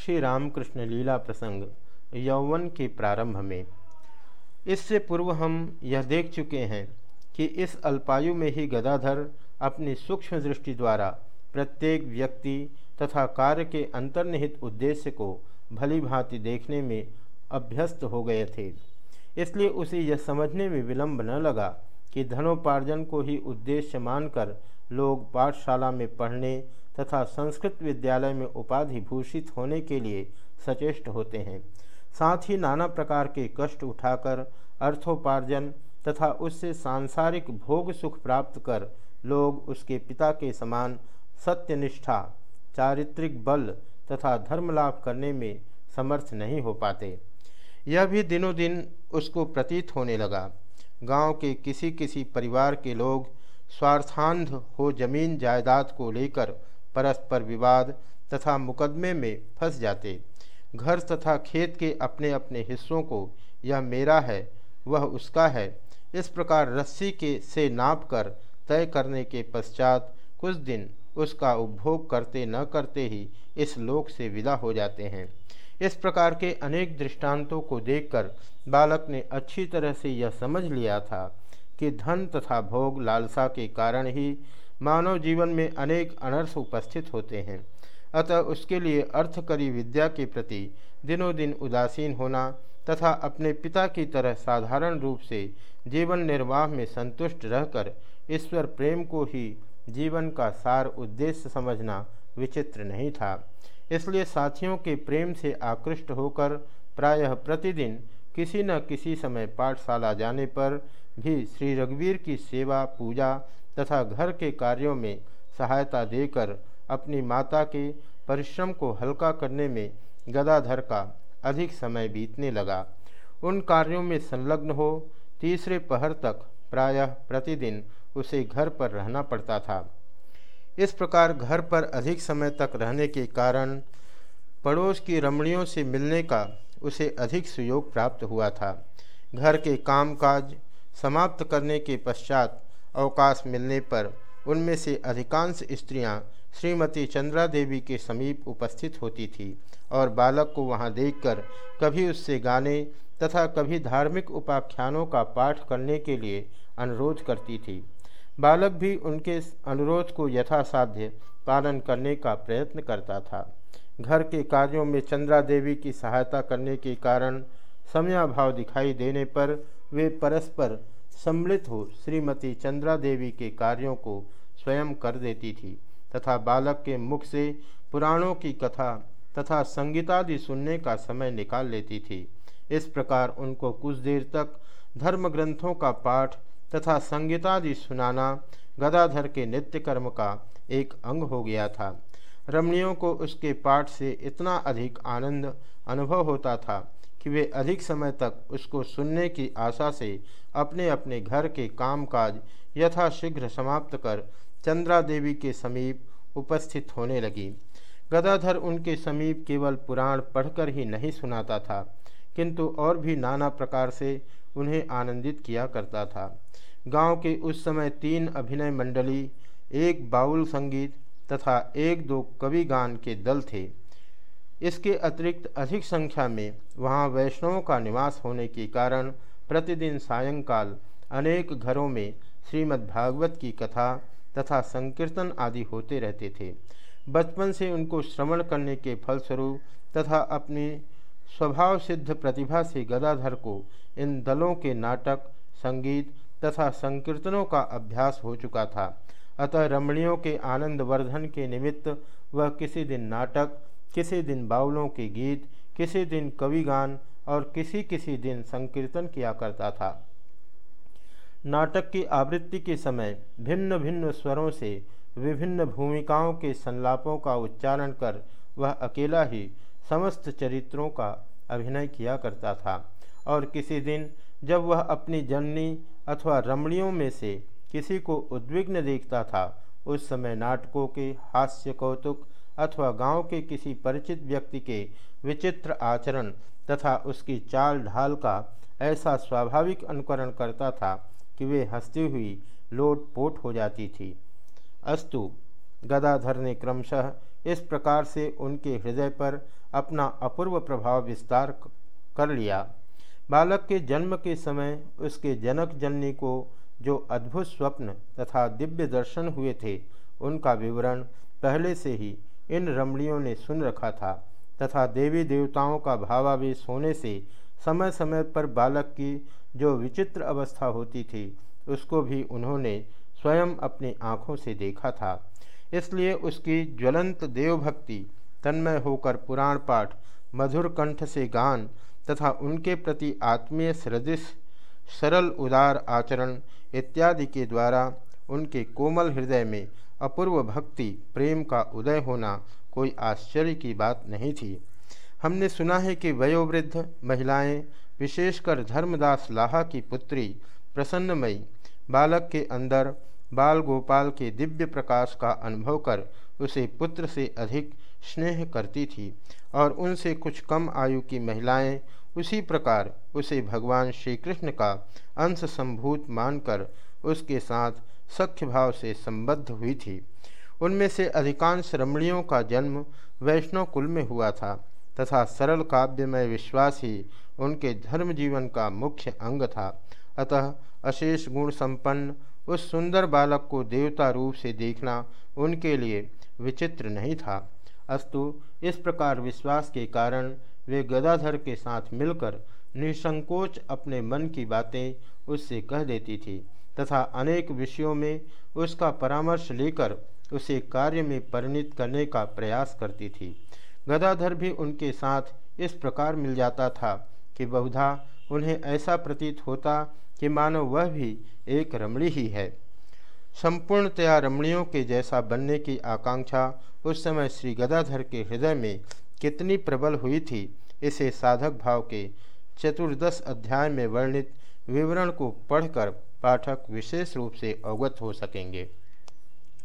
श्री रामकृष्ण लीला प्रसंग यौवन के प्रारंभ में। इससे पूर्व हम यह देख चुके हैं कि इस अल्पायु में ही गदाधर अपनी सूक्ष्म दृष्टि द्वारा प्रत्येक व्यक्ति तथा कार्य के अंतर्निहित उद्देश्य को भली भांति देखने में अभ्यस्त हो गए थे। इसलिए उसे यह समझने में विलंब न लगा कि धनोपार्जन को ही उद्देश्य मानकर लोग पाठशाला में पढ़ने तथा संस्कृत विद्यालय में उपाधि भूषित होने के लिए सचेष्ट होते हैं। साथ ही नाना प्रकार के कष्ट उठाकर, अर्थोपार्जन तथा उससे सांसारिक भोग सुख प्राप्त कर लोग उसके पिता के समान सत्यनिष्ठा, चारित्रिक बल तथा धर्म लाभ करने में समर्थ नहीं हो पाते। यह भी दिनों दिन उसको प्रतीत होने लगा। गाँव के किसी किसी परिवार के लोग स्वार्थांध हो ज़मीन जायदाद को लेकर परस्पर विवाद तथा मुकदमे में फंस जाते। घर तथा खेत के अपने अपने हिस्सों को यह मेरा है, वह उसका है। इस प्रकार रस्सी के से नाप कर तय करने के पश्चात कुछ दिन उसका उपभोग करते न करते ही इस लोक से विदा हो जाते हैं। इस प्रकार के अनेक दृष्टांतों को देखकर बालक ने अच्छी तरह से यह समझ लिया था कि धन तथा भोग लालसा के कारण ही मानव जीवन में अनेक अनर्थ उपस्थित होते हैं। अतः उसके लिए अर्थकरी विद्या के प्रति दिनों दिन उदासीन होना तथा अपने पिता की तरह साधारण रूप से जीवन निर्वाह में संतुष्ट रहकर ईश्वर प्रेम को ही जीवन का सार उद्देश्य समझना विचित्र नहीं था। इसलिए साथियों के प्रेम से आकृष्ट होकर प्रायः प्रतिदिन किसी न किसी समय पाठशाला जाने पर भी श्री रघुवीर की सेवा, पूजा तथा घर के कार्यों में सहायता देकर अपनी माता के परिश्रम को हल्का करने में गदाधर का अधिक समय बीतने लगा। उन कार्यों में संलग्न हो, तीसरे पहर तक प्रायः प्रतिदिन उसे घर पर रहना पड़ता था। इस प्रकार घर पर अधिक समय तक रहने के कारण पड़ोस की रमणियों से मिलने का उसे अधिक सुयोग प्राप्त हुआ था। घर के कामकाज समाप्त करने के पश्चात अवकाश मिलने पर उनमें से अधिकांश स्त्रियाँ श्रीमती चंद्रा देवी के समीप उपस्थित होती थी और बालक को वहाँ देखकर कभी उससे गाने तथा कभी धार्मिक उपाख्यानों का पाठ करने के लिए अनुरोध करती थी। बालक भी उनके अनुरोध को यथासाध्य पालन करने का प्रयत्न करता था। घर के कार्यों में चंद्रा देवी की सहायता करने के कारण समयाभाव दिखाई देने पर वे परस्पर सम्मिलित हो श्रीमती चंद्रा देवी के कार्यों को स्वयं कर देती थी, तथा बालक के मुख से पुराणों की कथा तथा संगीतादि सुनने का समय निकाल लेती थी। इस प्रकार उनको कुछ देर तक धर्म ग्रंथों का पाठ तथा संगीतादि सुनाना, गदाधर के नित्य कर्म का एक अंग हो गया था। रमणियों को उसके पाठ से इतना अधिक आनंद अनुभव होता था कि वे अधिक समय तक उसको सुनने की आशा से अपने अपने घर के कामकाज यथाशीघ्र समाप्त कर चंद्रा देवी के समीप उपस्थित होने लगी। गदाधर उनके समीप केवल पुराण पढ़कर ही नहीं सुनाता था, किंतु और भी नाना प्रकार से उन्हें आनंदित किया करता था। गाँव के उस समय तीन अभिनय मंडली, एक बाउल संगीत तथा एक दो कवि गान के दल थे। इसके अतिरिक्त अधिक संख्या में वहाँ वैष्णवों का निवास होने के कारण प्रतिदिन सायंकाल अनेक घरों में श्रीमद्भागवत की कथा तथा संकीर्तन आदि होते रहते थे। बचपन से उनको श्रवण करने के फलस्वरूप तथा अपनी स्वभाव सिद्ध प्रतिभा से गदाधर को इन दलों के नाटक, संगीत तथा संकीर्तनों का अभ्यास हो चुका था। अतः रमणियों के आनंद वर्धन के निमित्त वह किसी दिन नाटक किसी दिन बाउलों के गीत, किसी दिन कविगान और किसी किसी दिन संकीर्तन किया करता था। नाटक की आवृत्ति के समय भिन्न भिन्न स्वरों से विभिन्न भूमिकाओं के संलापों का उच्चारण कर वह अकेला ही समस्त चरित्रों का अभिनय किया करता था। और किसी दिन जब वह अपनी जननी अथवा रमणियों में से किसी को उद्विग्न देखता था, उस समय नाटकों के हास्य कौतुक अथवा गाँव के किसी परिचित व्यक्ति के विचित्र आचरण तथा उसकी चाल ढाल का ऐसा स्वाभाविक अनुकरण करता था कि वे हंसती हुई लोट पोट हो जाती थी। अस्तु, गदाधर ने क्रमशः इस प्रकार से उनके हृदय पर अपना अपूर्व प्रभाव विस्तार कर लिया। बालक के जन्म के समय उसके जनक जननी को जो अद्भुत स्वप्न तथा दिव्य दर्शन हुए थे, उनका विवरण पहले से ही इन रमणियों ने सुन रखा था तथा देवी देवताओं का भावावेश होने से समय समय पर बालक की जो विचित्र अवस्था होती थी, उसको भी उन्होंने स्वयं अपनी आँखों से देखा था। इसलिए उसकी ज्वलंत देवभक्ति, तन्मय होकर पुराण पाठ, मधुर कंठ से गान तथा उनके प्रति आत्मीय सृदिश, सरल उदार आचरण इत्यादि के द्वारा उनके कोमल हृदय में अपूर्व भक्ति, प्रेम का उदय होना कोई आश्चर्य की बात नहीं थी। हमने सुना है कि वयोवृद्ध महिलाएँ, विशेषकर धर्मदास लाहा की पुत्री, प्रसन्नमयी, बालक के अंदर बाल गोपाल के दिव्य प्रकाश का अनुभव कर उसे पुत्र से अधिक स्नेह करती थी और उनसे कुछ कम आयु की महिलाएँ उसी प्रकार उसे भगवान श्री कृष्ण का अंश संभूत मानकर उसके साथ सख्य भाव से संबद्ध हुई थी। उनमें से अधिकांश रमणियों का जन्म वैष्णव कुल में हुआ था तथा सरल काव्यमय विश्वास ही उनके धर्म जीवन का मुख्य अंग था। अतः अशेष गुण संपन्न उस सुंदर बालक को देवता रूप से देखना उनके लिए विचित्र नहीं था। अस्तु, इस प्रकार विश्वास के कारण वे गदाधर के साथ मिलकर निसंकोच अपने मन की बातें उससे कह देती थी। तथा अनेक विषयों में उसका परामर्श लेकर उसे कार्य में परिणित करने का प्रयास करती थी। गदाधर भी उनके साथ इस प्रकार मिल जाता था कि बहुधा उन्हें ऐसा प्रतीत होता कि मानो वह भी एक रमणी ही है। संपूर्णतया रमणियों के जैसा बनने की आकांक्षा उस समय श्री गदाधर के हृदय में कितनी प्रबल हुई थी, इसे साधक भाव के चतुर्दश अध्याय में वर्णित विवरण को पढ़कर पाठक विशेष रूप से अवगत हो सकेंगे।